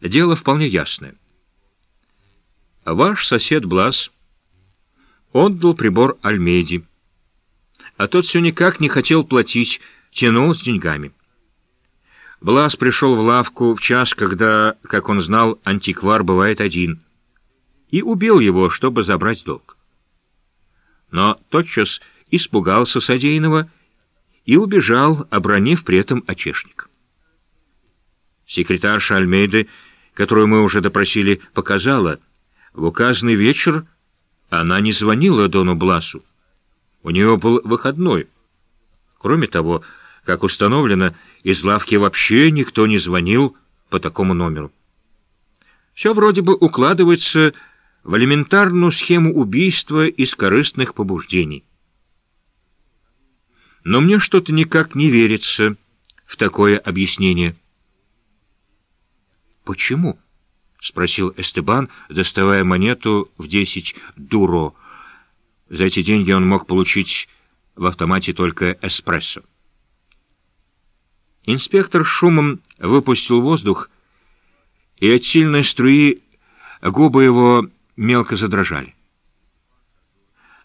Дело вполне ясное. Ваш сосед Блас отдал прибор Альмейди, а тот все никак не хотел платить, тянул с деньгами. Блас пришел в лавку в час, когда, как он знал, антиквар бывает один, и убил его, чтобы забрать долг. Но тотчас испугался содеянного и убежал, обронив при этом очешник. Секретарша Альмейды, которую мы уже допросили, показала, в указанный вечер она не звонила Дону Бласу. У нее был выходной. Кроме того, как установлено, из лавки вообще никто не звонил по такому номеру. Все вроде бы укладывается в элементарную схему убийства из корыстных побуждений. Но мне что-то никак не верится в такое объяснение. «Почему?» — спросил Эстебан, доставая монету в десять дуро. За эти деньги он мог получить в автомате только эспрессо. Инспектор шумом выпустил воздух, и от сильной струи губы его мелко задрожали.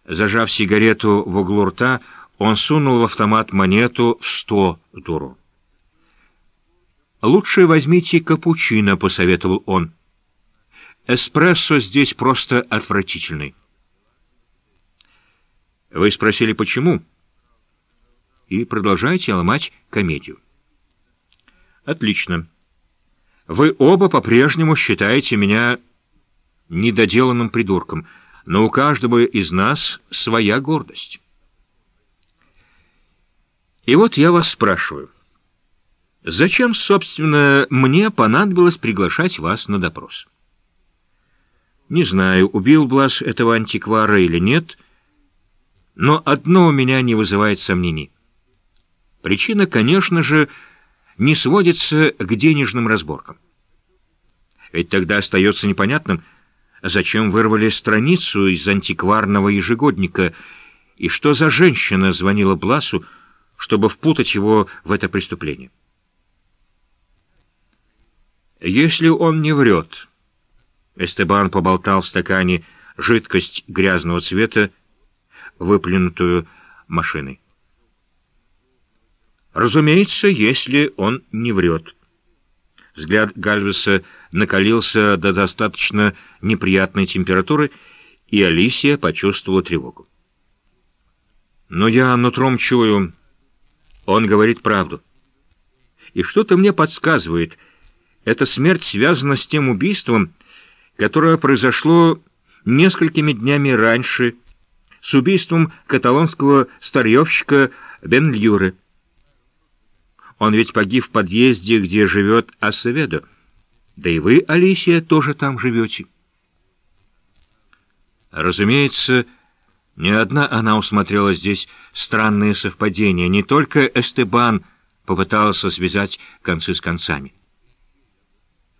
Зажав сигарету в углу рта, он сунул в автомат монету в сто дуро. «Лучше возьмите капучино», — посоветовал он. «Эспрессо здесь просто отвратительный». Вы спросили, почему? И продолжаете ломать комедию. Отлично. Вы оба по-прежнему считаете меня недоделанным придурком, но у каждого из нас своя гордость. И вот я вас спрашиваю. Зачем, собственно, мне понадобилось приглашать вас на допрос? Не знаю, убил Блас этого антиквара или нет, но одно у меня не вызывает сомнений. Причина, конечно же, не сводится к денежным разборкам. Ведь тогда остается непонятным, зачем вырвали страницу из антикварного ежегодника, и что за женщина звонила Бласу, чтобы впутать его в это преступление. Если он не врет... Эстебан поболтал в стакане жидкость грязного цвета, выплюнутую машиной. Разумеется, если он не врет. Взгляд Гальвеса накалился до достаточно неприятной температуры, и Алисия почувствовала тревогу. Но я нутром чую, он говорит правду. И что-то мне подсказывает, эта смерть связана с тем убийством, которое произошло несколькими днями раньше, с убийством каталонского старьевщика Бен-Льюре. Он ведь погиб в подъезде, где живет Асеведо. Да и вы, Алисия, тоже там живете. Разумеется, не одна она усмотрела здесь странные совпадения. Не только Эстебан попытался связать концы с концами.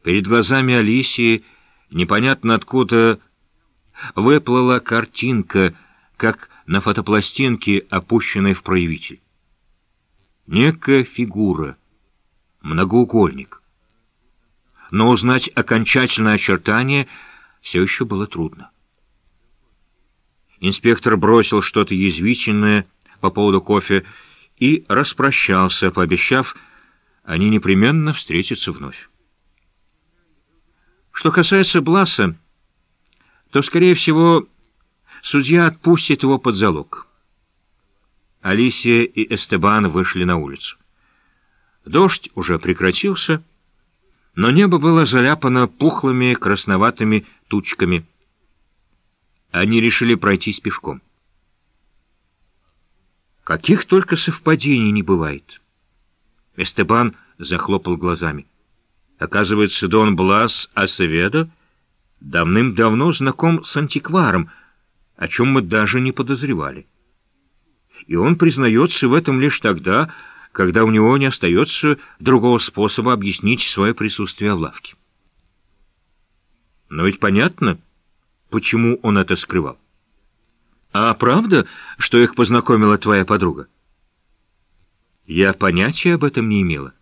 Перед глазами Алисии непонятно откуда выплыла картинка, как на фотопластинке, опущенной в проявитель. Некая фигура, многоугольник. Но узнать окончательное очертание все еще было трудно. Инспектор бросил что-то язвительное по поводу кофе и распрощался, пообещав, они непременно встретятся вновь. Что касается Бласа, то, скорее всего, судья отпустит его под залог. Алисия и Эстебан вышли на улицу. Дождь уже прекратился, но небо было заляпано пухлыми красноватыми тучками. Они решили пройтись пешком. Каких только совпадений не бывает. Эстебан захлопал глазами. Оказывается, Дон Блас Асеведо давным-давно знаком с антикваром, о чем мы даже не подозревали. И он признается в этом лишь тогда, когда у него не остается другого способа объяснить свое присутствие в лавке. Но ведь понятно, почему он это скрывал. А правда, что их познакомила твоя подруга? Я понятия об этом не имела.